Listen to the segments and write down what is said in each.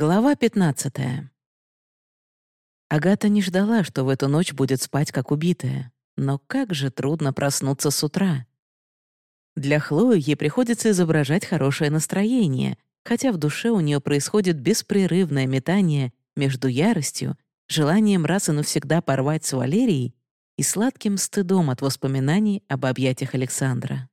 Глава 15. Агата не ждала, что в эту ночь будет спать как убитая. Но как же трудно проснуться с утра. Для Хлои ей приходится изображать хорошее настроение, хотя в душе у нее происходит беспрерывное метание между яростью, желанием раз и навсегда порвать с Валерией и сладким стыдом от воспоминаний об объятиях Александра.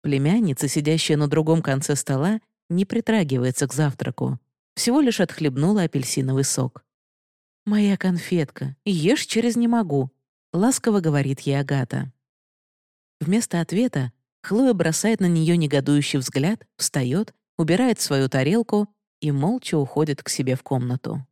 Племянница, сидящая на другом конце стола, не притрагивается к завтраку, всего лишь отхлебнула апельсиновый сок. «Моя конфетка, ешь через не могу», — ласково говорит ей Агата. Вместо ответа Хлоя бросает на нее негодующий взгляд, встает, убирает свою тарелку и молча уходит к себе в комнату.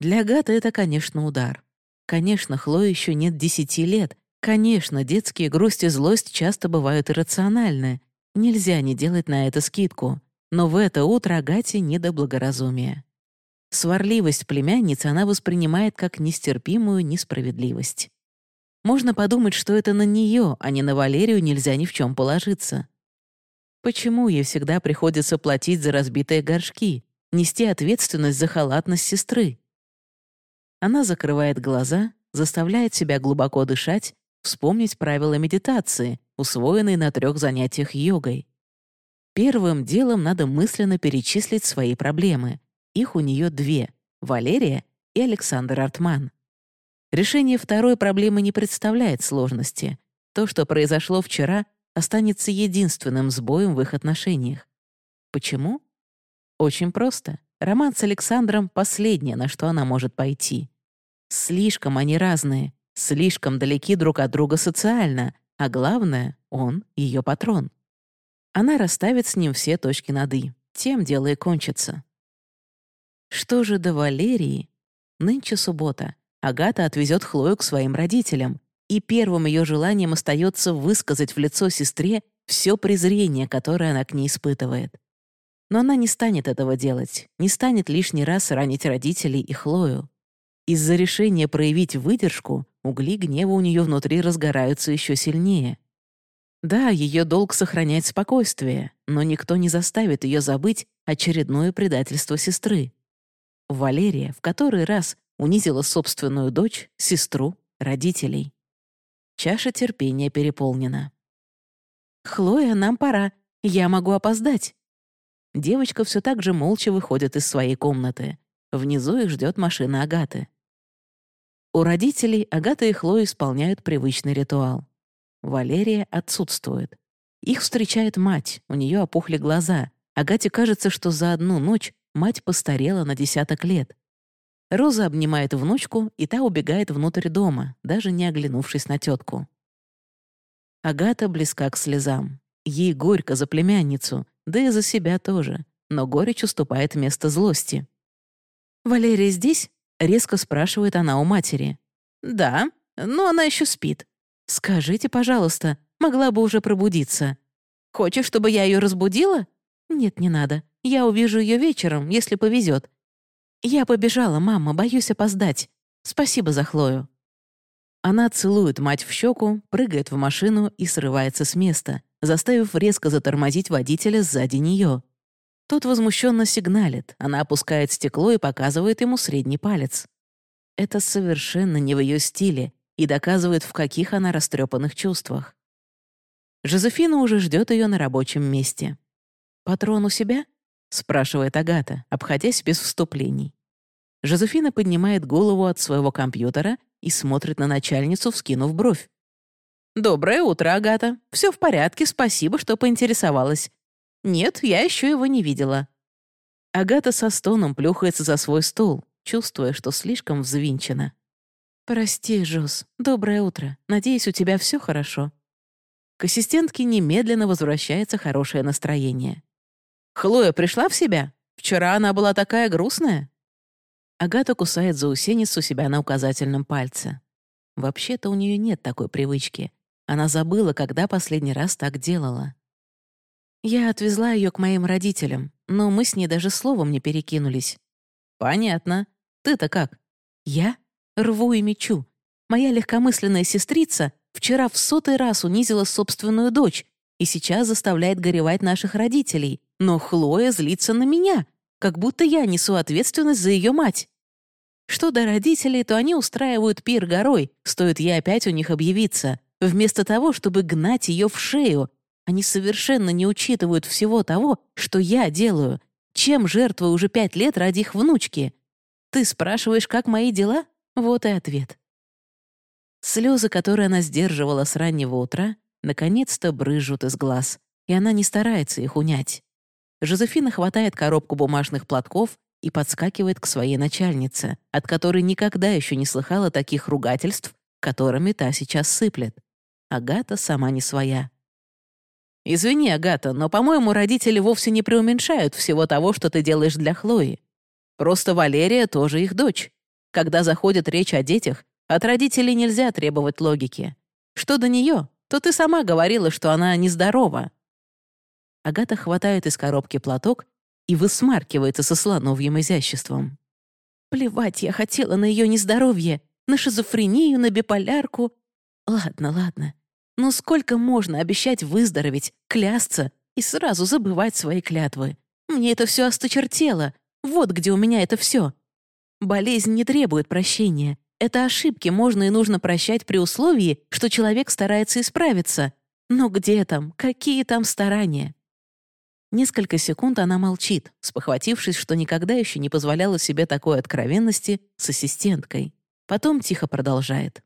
Для Агаты это, конечно, удар. Конечно, Хлое еще нет десяти лет. Конечно, детские грусть и злость часто бывают иррациональны. Нельзя не делать на это скидку но в это утро Агате не до благоразумия. Сварливость племянницы она воспринимает как нестерпимую несправедливость. Можно подумать, что это на нее, а не на Валерию нельзя ни в чем положиться. Почему ей всегда приходится платить за разбитые горшки, нести ответственность за халатность сестры? Она закрывает глаза, заставляет себя глубоко дышать, вспомнить правила медитации, усвоенные на трех занятиях йогой. Первым делом надо мысленно перечислить свои проблемы. Их у нее две — Валерия и Александр Артман. Решение второй проблемы не представляет сложности. То, что произошло вчера, останется единственным сбоем в их отношениях. Почему? Очень просто. Роман с Александром — последнее, на что она может пойти. Слишком они разные, слишком далеки друг от друга социально, а главное — он — ее патрон. Она расставит с ним все точки над «и». Тем дело и кончится. Что же до Валерии? Нынче суббота. Агата отвезет Хлою к своим родителям, и первым ее желанием остается высказать в лицо сестре все презрение, которое она к ней испытывает. Но она не станет этого делать, не станет лишний раз ранить родителей и Хлою. Из-за решения проявить выдержку угли гнева у нее внутри разгораются еще сильнее. Да, ее долг сохранять спокойствие, но никто не заставит ее забыть очередное предательство сестры. Валерия в который раз унизила собственную дочь, сестру, родителей. Чаша терпения переполнена. «Хлоя, нам пора. Я могу опоздать». Девочка все так же молча выходит из своей комнаты. Внизу их ждет машина Агаты. У родителей Агата и Хлоя исполняют привычный ритуал. Валерия отсутствует. Их встречает мать, у нее опухли глаза. Агате кажется, что за одну ночь мать постарела на десяток лет. Роза обнимает внучку, и та убегает внутрь дома, даже не оглянувшись на тетку. Агата близка к слезам. Ей горько за племянницу, да и за себя тоже, но горечь уступает место злости. «Валерия здесь?» — резко спрашивает она у матери. «Да, но она еще спит», «Скажите, пожалуйста, могла бы уже пробудиться. Хочешь, чтобы я ее разбудила?» «Нет, не надо. Я увижу ее вечером, если повезет. Я побежала, мама, боюсь опоздать. Спасибо за Хлою». Она целует мать в щеку, прыгает в машину и срывается с места, заставив резко затормозить водителя сзади нее. Тот возмущенно сигналит, она опускает стекло и показывает ему средний палец. Это совершенно не в ее стиле, и доказывает, в каких она растрепанных чувствах. Жозефина уже ждет ее на рабочем месте. «Патрон у себя?» — спрашивает Агата, обходясь без вступлений. Жозефина поднимает голову от своего компьютера и смотрит на начальницу, вскинув бровь. «Доброе утро, Агата. Все в порядке, спасибо, что поинтересовалась. Нет, я еще его не видела». Агата со стоном плюхается за свой стол, чувствуя, что слишком взвинчена. «Прости, Жос. Доброе утро. Надеюсь, у тебя все хорошо». К ассистентке немедленно возвращается хорошее настроение. «Хлоя пришла в себя? Вчера она была такая грустная». Агата кусает заусенец у себя на указательном пальце. Вообще-то у нее нет такой привычки. Она забыла, когда последний раз так делала. Я отвезла ее к моим родителям, но мы с ней даже словом не перекинулись. «Понятно. Ты-то как?» «Я? Рву и мечу. Моя легкомысленная сестрица вчера в сотый раз унизила собственную дочь и сейчас заставляет горевать наших родителей, но Хлоя злится на меня. как будто я несу ответственность за ее мать. Что до родителей, то они устраивают пир горой, стоит ей опять у них объявиться. Вместо того, чтобы гнать ее в шею, они совершенно не учитывают всего того, что я делаю, чем жертвую уже пять лет ради их внучки. Ты спрашиваешь, как мои дела? Вот и ответ. Слезы, которые она сдерживала с раннего утра, наконец-то брызжут из глаз, и она не старается их унять. Жозефина хватает коробку бумажных платков и подскакивает к своей начальнице, от которой никогда еще не слыхала таких ругательств, которыми та сейчас сыплет. Агата сама не своя. «Извини, Агата, но, по-моему, родители вовсе не преуменьшают всего того, что ты делаешь для Хлои. Просто Валерия тоже их дочь. Когда заходит речь о детях, от родителей нельзя требовать логики. Что до нее, то ты сама говорила, что она нездорова». Агата хватает из коробки платок и высмаркивается со слоновьим изяществом. «Плевать я хотела на ее нездоровье, на шизофрению, на биполярку. Ладно, ладно. Но сколько можно обещать выздороветь, клясться и сразу забывать свои клятвы? Мне это все осточертело. Вот где у меня это все. Болезнь не требует прощения. Это ошибки можно и нужно прощать при условии, что человек старается исправиться. Но где там? Какие там старания? Несколько секунд она молчит, спохватившись, что никогда еще не позволяла себе такой откровенности с ассистенткой. Потом тихо продолжает.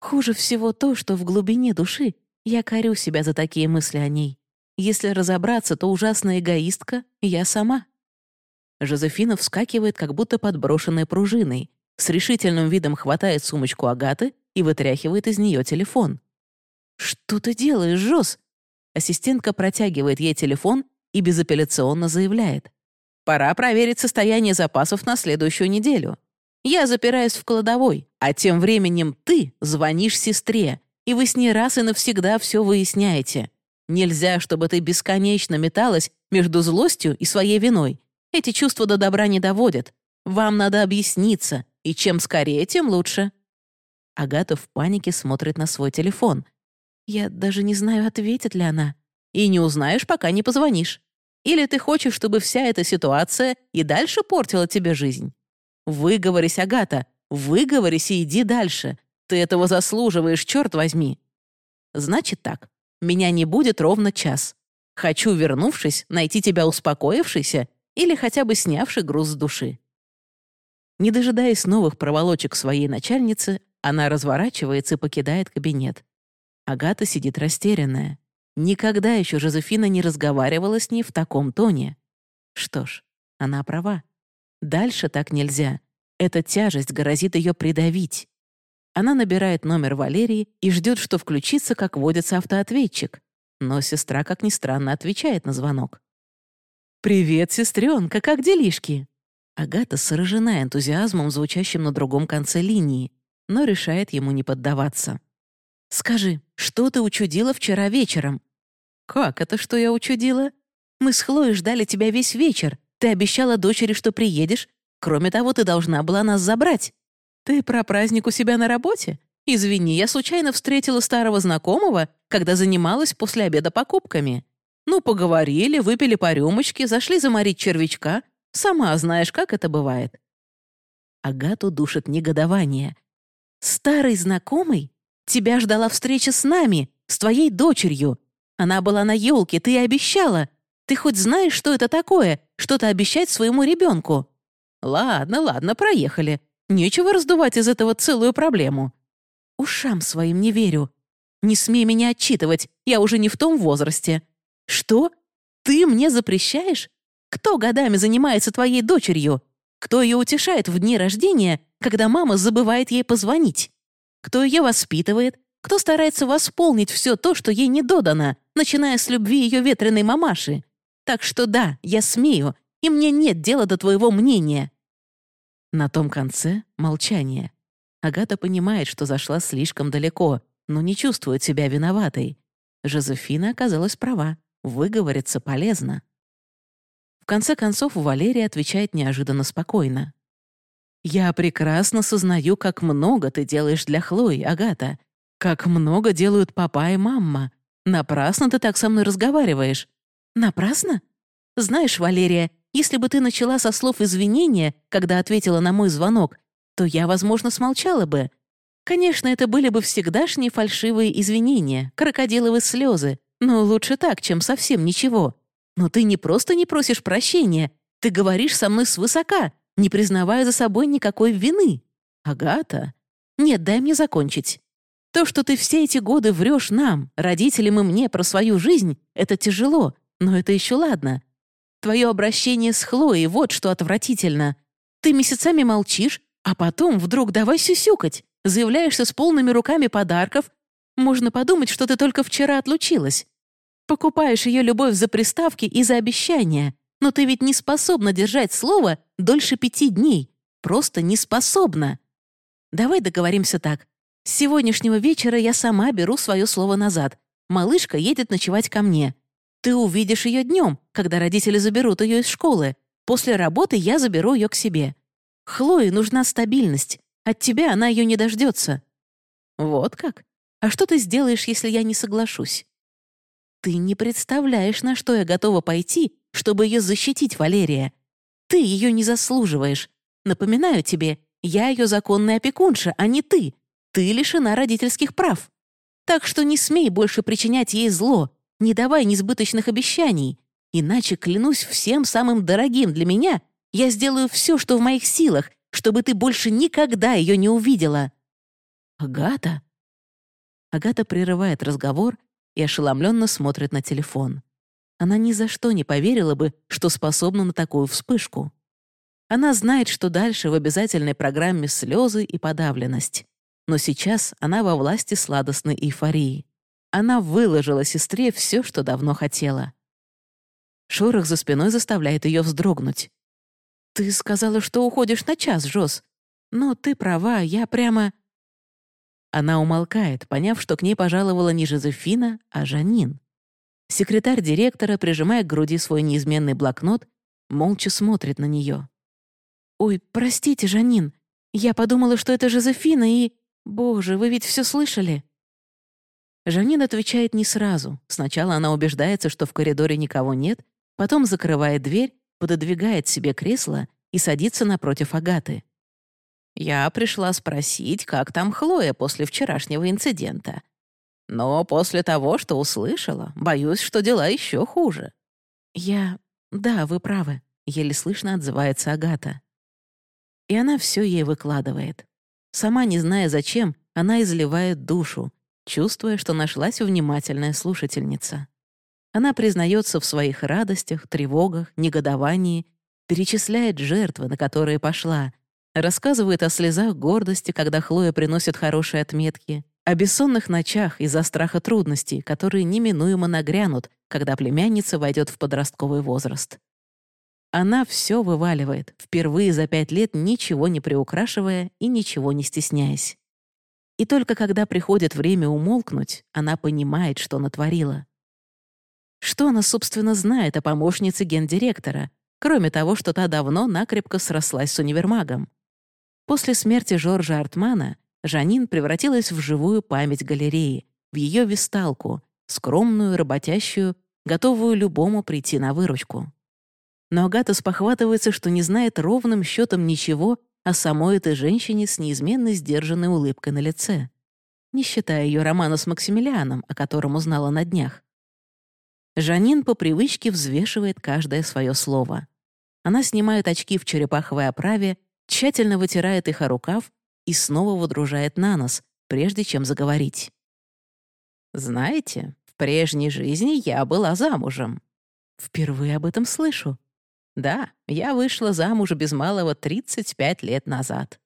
Хуже всего то, что в глубине души я корю себя за такие мысли о ней. Если разобраться, то ужасная эгоистка — я сама. Жозефина вскакивает, как будто подброшенной пружиной, с решительным видом хватает сумочку Агаты и вытряхивает из нее телефон. «Что ты делаешь, Жоз?» Ассистентка протягивает ей телефон и безапелляционно заявляет. «Пора проверить состояние запасов на следующую неделю. Я запираюсь в кладовой, а тем временем ты звонишь сестре, и вы с ней раз и навсегда все выясняете. Нельзя, чтобы ты бесконечно металась между злостью и своей виной. Эти чувства до добра не доводят. Вам надо объясниться, и чем скорее, тем лучше». Агата в панике смотрит на свой телефон. «Я даже не знаю, ответит ли она. И не узнаешь, пока не позвонишь. Или ты хочешь, чтобы вся эта ситуация и дальше портила тебе жизнь? Выговорись, Агата, выговорись и иди дальше. Ты этого заслуживаешь, черт возьми. Значит так, меня не будет ровно час. Хочу, вернувшись, найти тебя успокоившейся или хотя бы снявший груз с души. Не дожидаясь новых проволочек своей начальницы, она разворачивается и покидает кабинет. Агата сидит растерянная. Никогда еще Жозефина не разговаривала с ней в таком тоне. Что ж, она права. Дальше так нельзя. Эта тяжесть грозит ее придавить. Она набирает номер Валерии и ждет, что включится, как водится автоответчик. Но сестра, как ни странно, отвечает на звонок. «Привет, сестренка, как делишки?» Агата сражена энтузиазмом, звучащим на другом конце линии, но решает ему не поддаваться. «Скажи, что ты учудила вчера вечером?» «Как это, что я учудила?» «Мы с Хлоей ждали тебя весь вечер. Ты обещала дочери, что приедешь. Кроме того, ты должна была нас забрать. Ты про праздник у себя на работе? Извини, я случайно встретила старого знакомого, когда занималась после обеда покупками. Ну, поговорили, выпили по рюмочке, зашли заморить червячка. Сама знаешь, как это бывает». Агату душит негодование. «Старый знакомый? Тебя ждала встреча с нами, с твоей дочерью. Она была на елке, ты обещала. Ты хоть знаешь, что это такое, что-то обещать своему ребенку? Ладно, ладно, проехали. Нечего раздувать из этого целую проблему. Ушам своим не верю. Не смей меня отчитывать, я уже не в том возрасте. Что? Ты мне запрещаешь? Кто годами занимается твоей дочерью? Кто ее утешает в дни рождения, когда мама забывает ей позвонить? Кто ее воспитывает? Кто старается восполнить все то, что ей не додано, начиная с любви ее ветреной мамаши? Так что да, я смею, и мне нет дела до твоего мнения». На том конце — молчание. Агата понимает, что зашла слишком далеко, но не чувствует себя виноватой. Жозефина оказалась права. Выговориться полезно. В конце концов, Валерия отвечает неожиданно спокойно. «Я прекрасно сознаю, как много ты делаешь для Хлои, Агата. Как много делают папа и мама. Напрасно ты так со мной разговариваешь. Напрасно? Знаешь, Валерия, Если бы ты начала со слов извинения, когда ответила на мой звонок, то я, возможно, смолчала бы. Конечно, это были бы всегдашние фальшивые извинения, крокодиловые слезы, но лучше так, чем совсем ничего. Но ты не просто не просишь прощения, ты говоришь со мной свысока, не признавая за собой никакой вины. Агата? Нет, дай мне закончить. То, что ты все эти годы врешь нам, родителям и мне про свою жизнь, это тяжело, но это еще ладно. Твое обращение с Хлоей — вот что отвратительно. Ты месяцами молчишь, а потом вдруг давай сюсюкать, заявляешься с полными руками подарков. Можно подумать, что ты только вчера отлучилась. Покупаешь ее любовь за приставки и за обещания, но ты ведь не способна держать слово дольше пяти дней. Просто не способна. Давай договоримся так. С сегодняшнего вечера я сама беру свое слово назад. Малышка едет ночевать ко мне. Ты увидишь ее днем, когда родители заберут ее из школы. После работы я заберу ее к себе. Хлое нужна стабильность. От тебя она ее не дождется. Вот как? А что ты сделаешь, если я не соглашусь? Ты не представляешь, на что я готова пойти, чтобы ее защитить, Валерия. Ты ее не заслуживаешь. Напоминаю тебе, я ее законная опекунша, а не ты. Ты лишена родительских прав. Так что не смей больше причинять ей зло, не давай несбыточных обещаний. Иначе, клянусь всем самым дорогим для меня, я сделаю все, что в моих силах, чтобы ты больше никогда ее не увидела». «Агата?» Агата прерывает разговор и ошеломленно смотрит на телефон. Она ни за что не поверила бы, что способна на такую вспышку. Она знает, что дальше в обязательной программе слезы и подавленность. Но сейчас она во власти сладостной эйфории. Она выложила сестре все, что давно хотела. Шорох за спиной заставляет ее вздрогнуть. «Ты сказала, что уходишь на час, Жос. Но ты права, я прямо...» Она умолкает, поняв, что к ней пожаловала не Жозефина, а Жанин. Секретарь директора, прижимая к груди свой неизменный блокнот, молча смотрит на нее. «Ой, простите, Жанин, я подумала, что это Жозефина и... Боже, вы ведь все слышали?» Жанин отвечает не сразу. Сначала она убеждается, что в коридоре никого нет, потом закрывает дверь, пододвигает себе кресло и садится напротив Агаты. «Я пришла спросить, как там Хлоя после вчерашнего инцидента. Но после того, что услышала, боюсь, что дела еще хуже». «Я... Да, вы правы», — еле слышно отзывается Агата. И она все ей выкладывает. Сама не зная зачем, она изливает душу, чувствуя, что нашлась внимательная слушательница. Она признается в своих радостях, тревогах, негодовании, перечисляет жертвы, на которые пошла, рассказывает о слезах гордости, когда Хлоя приносит хорошие отметки, о бессонных ночах из-за страха трудностей, которые неминуемо нагрянут, когда племянница войдет в подростковый возраст. Она все вываливает, впервые за пять лет ничего не приукрашивая и ничего не стесняясь. И только когда приходит время умолкнуть, она понимает, что натворила. Что она, собственно, знает о помощнице гендиректора, кроме того, что та давно накрепко срослась с универмагом? После смерти Жоржа Артмана Жанин превратилась в живую память галереи, в ее висталку, скромную, работящую, готовую любому прийти на выручку. Но Агата спохватывается, что не знает ровным счетом ничего о самой этой женщине с неизменно сдержанной улыбкой на лице, не считая ее романа с Максимилианом, о котором узнала на днях. Жанин по привычке взвешивает каждое свое слово. Она снимает очки в черепаховой оправе, тщательно вытирает их о рукав и снова водружает на нос, прежде чем заговорить. «Знаете, в прежней жизни я была замужем. Впервые об этом слышу. Да, я вышла замуж без малого 35 лет назад.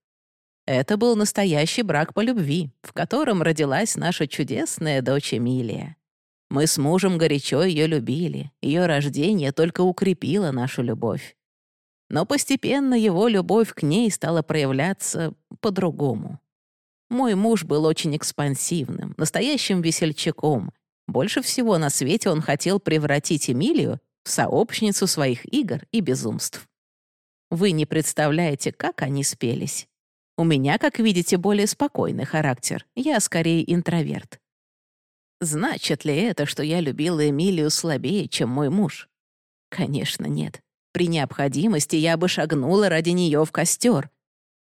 Это был настоящий брак по любви, в котором родилась наша чудесная дочь Эмилия. Мы с мужем горячо ее любили, ее рождение только укрепило нашу любовь. Но постепенно его любовь к ней стала проявляться по-другому. Мой муж был очень экспансивным, настоящим весельчаком. Больше всего на свете он хотел превратить Эмилию сообщницу своих игр и безумств. Вы не представляете, как они спелись. У меня, как видите, более спокойный характер. Я скорее интроверт. Значит ли это, что я любила Эмилию слабее, чем мой муж? Конечно, нет. При необходимости я бы шагнула ради нее в костер.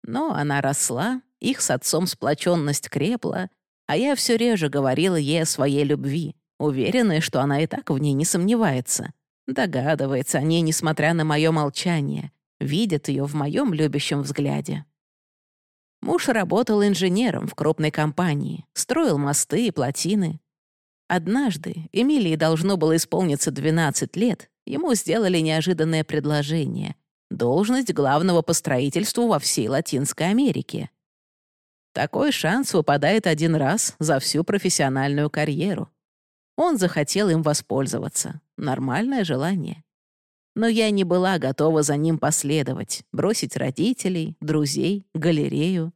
Но она росла, их с отцом сплоченность крепла, а я все реже говорила ей о своей любви, уверенная, что она и так в ней не сомневается. Догадывается о ней, несмотря на мое молчание, видит ее в моем любящем взгляде. Муж работал инженером в крупной компании, строил мосты и плотины. Однажды Эмилии должно было исполниться 12 лет, ему сделали неожиданное предложение — должность главного по строительству во всей Латинской Америке. Такой шанс выпадает один раз за всю профессиональную карьеру. Он захотел им воспользоваться. Нормальное желание. Но я не была готова за ним последовать, бросить родителей, друзей, галерею.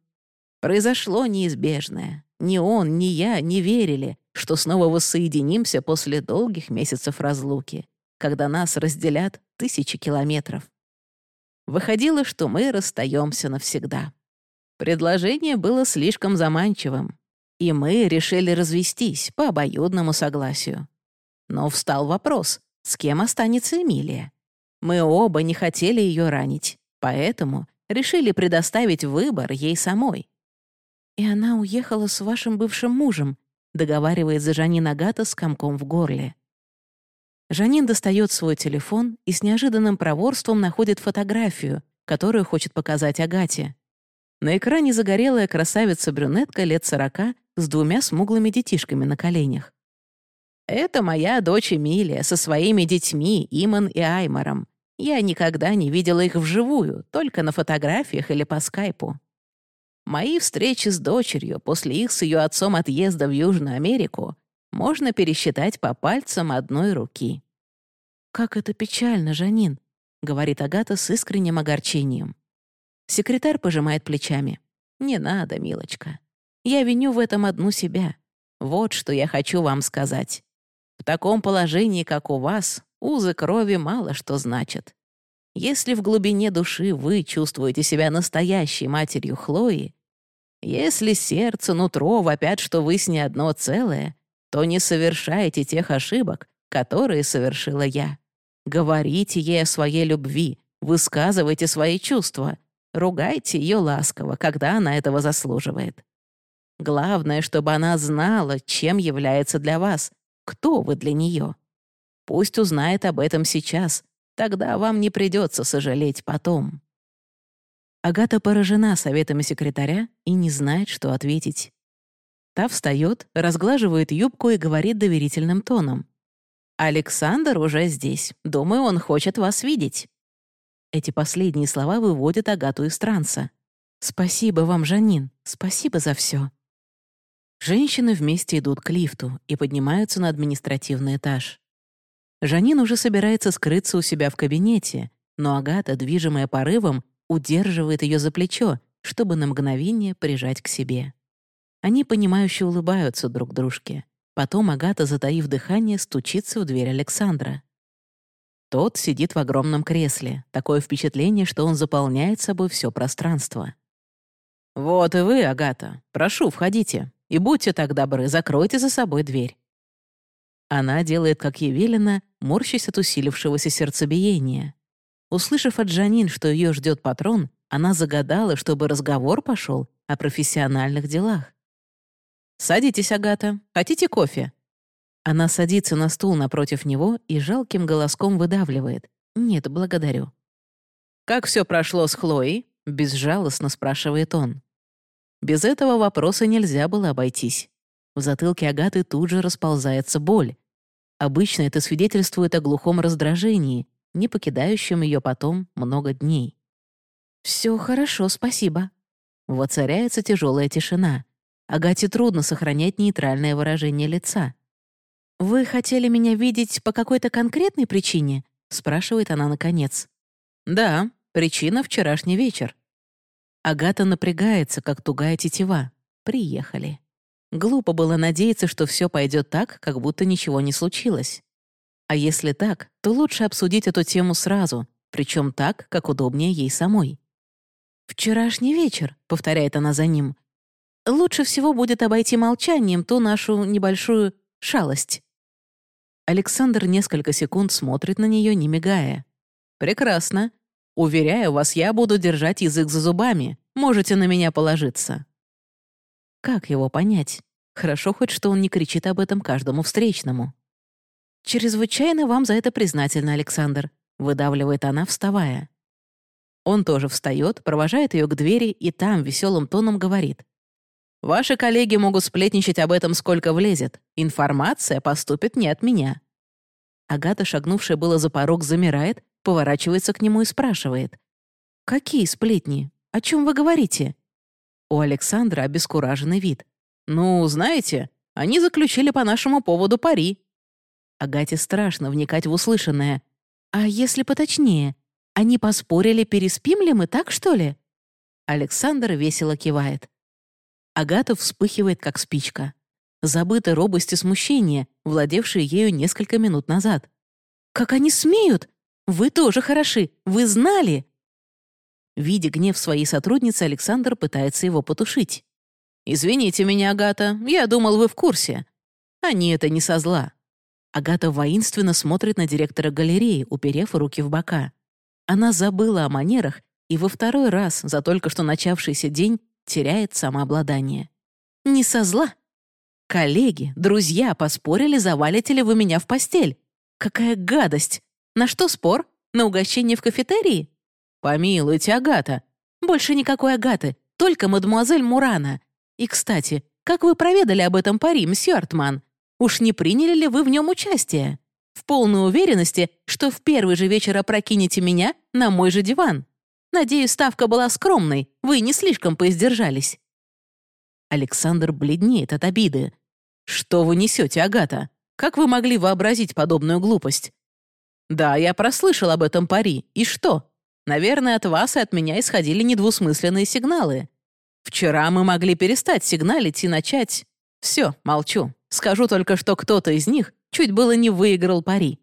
Произошло неизбежное. Ни он, ни я не верили, что снова воссоединимся после долгих месяцев разлуки, когда нас разделят тысячи километров. Выходило, что мы расстаемся навсегда. Предложение было слишком заманчивым, и мы решили развестись по обоюдному согласию. Но встал вопрос, с кем останется Эмилия? Мы оба не хотели ее ранить, поэтому решили предоставить выбор ей самой. «И она уехала с вашим бывшим мужем», договаривает за Жанин с комком в горле. Жанин достает свой телефон и с неожиданным проворством находит фотографию, которую хочет показать Агате. На экране загорелая красавица-брюнетка лет сорока с двумя смуглыми детишками на коленях. «Это моя дочь Эмилия со своими детьми, Иман и Аймаром. Я никогда не видела их вживую, только на фотографиях или по скайпу. Мои встречи с дочерью после их с ее отцом отъезда в Южную Америку можно пересчитать по пальцам одной руки». «Как это печально, Жанин», — говорит Агата с искренним огорчением. Секретарь пожимает плечами. «Не надо, милочка. Я виню в этом одну себя. Вот что я хочу вам сказать. В таком положении, как у вас, узы крови мало что значат. Если в глубине души вы чувствуете себя настоящей матерью Хлои, если сердце, нутро вопят, что вы с ней одно целое, то не совершайте тех ошибок, которые совершила я. Говорите ей о своей любви, высказывайте свои чувства, Ругайте ее ласково, когда она этого заслуживает. Главное, чтобы она знала, чем является для вас, кто вы для нее. Пусть узнает об этом сейчас, тогда вам не придется сожалеть потом. Агата поражена советами секретаря и не знает, что ответить. Та встает, разглаживает юбку и говорит доверительным тоном. «Александр уже здесь. Думаю, он хочет вас видеть». Эти последние слова выводят Агату из транса. «Спасибо вам, Жанин, спасибо за все. Женщины вместе идут к лифту и поднимаются на административный этаж. Жанин уже собирается скрыться у себя в кабинете, но Агата, движимая порывом, удерживает ее за плечо, чтобы на мгновение прижать к себе. Они понимающе улыбаются друг дружке. Потом Агата, затаив дыхание, стучится в дверь Александра. Тот сидит в огромном кресле. Такое впечатление, что он заполняет собой все пространство. «Вот и вы, Агата. Прошу, входите. И будьте так добры, закройте за собой дверь». Она делает, как ей велено, морщась от усилившегося сердцебиения. Услышав от Жанин, что ее ждет патрон, она загадала, чтобы разговор пошел о профессиональных делах. «Садитесь, Агата. Хотите кофе?» Она садится на стул напротив него и жалким голоском выдавливает. «Нет, благодарю». «Как все прошло с Хлоей?» — безжалостно спрашивает он. Без этого вопроса нельзя было обойтись. В затылке Агаты тут же расползается боль. Обычно это свидетельствует о глухом раздражении, не покидающем ее потом много дней. Все хорошо, спасибо». Воцаряется тяжелая тишина. Агате трудно сохранять нейтральное выражение лица. «Вы хотели меня видеть по какой-то конкретной причине?» — спрашивает она наконец. «Да, причина — вчерашний вечер». Агата напрягается, как тугая тетива. Приехали. Глупо было надеяться, что все пойдет так, как будто ничего не случилось. А если так, то лучше обсудить эту тему сразу, причем так, как удобнее ей самой. «Вчерашний вечер», — повторяет она за ним. «Лучше всего будет обойти молчанием ту нашу небольшую шалость». Александр несколько секунд смотрит на нее, не мигая. Прекрасно. Уверяю вас, я буду держать язык за зубами. Можете на меня положиться». Как его понять? Хорошо хоть, что он не кричит об этом каждому встречному. «Чрезвычайно вам за это признательна, Александр», — выдавливает она, вставая. Он тоже встает, провожает ее к двери и там веселым тоном говорит. «Ваши коллеги могут сплетничать об этом сколько влезет. Информация поступит не от меня». Агата, шагнувшая было за порог, замирает, поворачивается к нему и спрашивает. «Какие сплетни? О чем вы говорите?» У Александра обескураженный вид. «Ну, знаете, они заключили по нашему поводу пари». Агате страшно вникать в услышанное. «А если поточнее, они поспорили, переспим ли мы, так что ли?» Александр весело кивает. Агата вспыхивает, как спичка. Забыты робость и смущение, владевшие ею несколько минут назад. «Как они смеют? Вы тоже хороши! Вы знали!» Видя гнев своей сотрудницы, Александр пытается его потушить. «Извините меня, Агата, я думал, вы в курсе. Они это не со зла». Агата воинственно смотрит на директора галереи, уперев руки в бока. Она забыла о манерах и во второй раз за только что начавшийся день теряет самообладание. «Не со зла. Коллеги, друзья поспорили, завалите ли вы меня в постель. Какая гадость! На что спор? На угощение в кафетерии? Помилуйте, Агата. Больше никакой Агаты, только мадемуазель Мурана. И, кстати, как вы проведали об этом пари, мсье Артман? Уж не приняли ли вы в нем участие?» в полной уверенности, что в первый же вечер опрокинете меня на мой же диван. Надеюсь, ставка была скромной, вы не слишком поиздержались». Александр бледнеет от обиды. «Что вы несете, Агата? Как вы могли вообразить подобную глупость?» «Да, я прослышал об этом пари. И что? Наверное, от вас и от меня исходили недвусмысленные сигналы. Вчера мы могли перестать сигналить и начать... Все, молчу. Скажу только, что кто-то из них Чуть было не выиграл пари.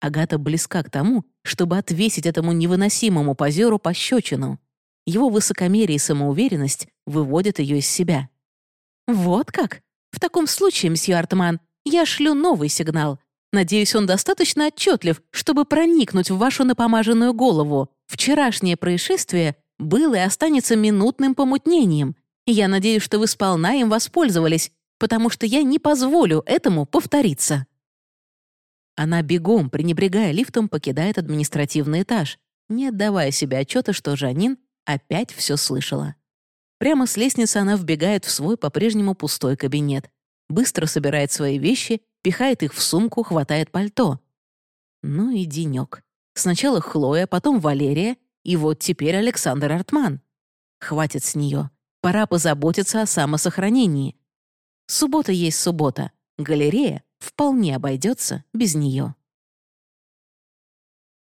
Агата близка к тому, чтобы отвесить этому невыносимому позеру пощечину. Его высокомерие и самоуверенность выводят ее из себя. «Вот как? В таком случае, мсье Артман, я шлю новый сигнал. Надеюсь, он достаточно отчетлив, чтобы проникнуть в вашу напомаженную голову. Вчерашнее происшествие было и останется минутным помутнением, и я надеюсь, что вы сполна им воспользовались, потому что я не позволю этому повториться». Она бегом, пренебрегая лифтом, покидает административный этаж, не отдавая себе отчета, что Жанин опять все слышала. Прямо с лестницы она вбегает в свой по-прежнему пустой кабинет, быстро собирает свои вещи, пихает их в сумку, хватает пальто. Ну и денек. Сначала Хлоя, потом Валерия, и вот теперь Александр Артман. Хватит с нее. Пора позаботиться о самосохранении. Суббота есть суббота. Галерея вполне обойдется без нее.